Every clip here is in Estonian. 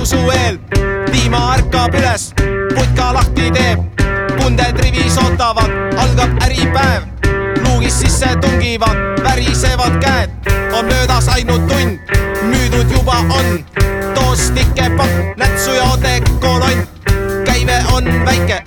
tõusu eel, Dima ärkab üles, putka lahti teeb, kunded rivis ootavad, algab äripäev. luugist sisse tungivad, värisevad käed, on möödas ainult tund, müüdud juba on toostike pakk, nätsu ja odekolonn. käive on väike,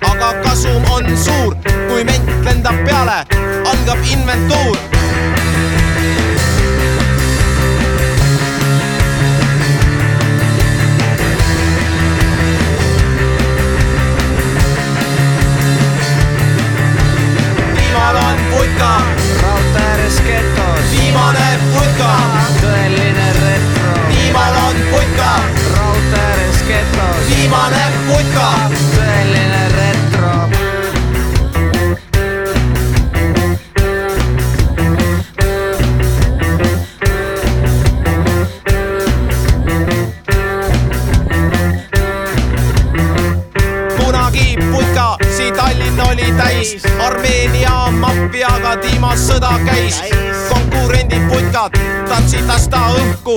oli täis, Armeenia maffiaga tiimas sõda käis. konkurendid putkad tantsid lasta õhku,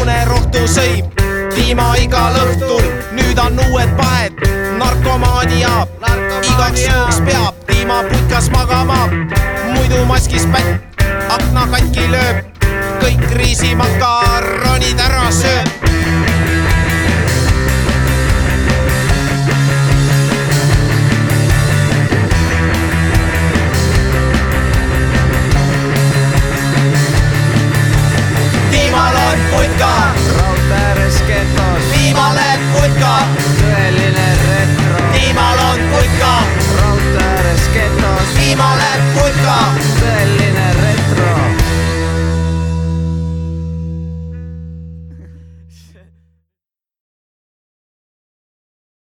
unerohtu sõi tiima igal õhtul, nüüd on uued pahed, narkomaania, igaks juhuks peab tiima putkas magama, muidu maskis pätt, akna katki lööb, kõik riisimakaronid ära sööb.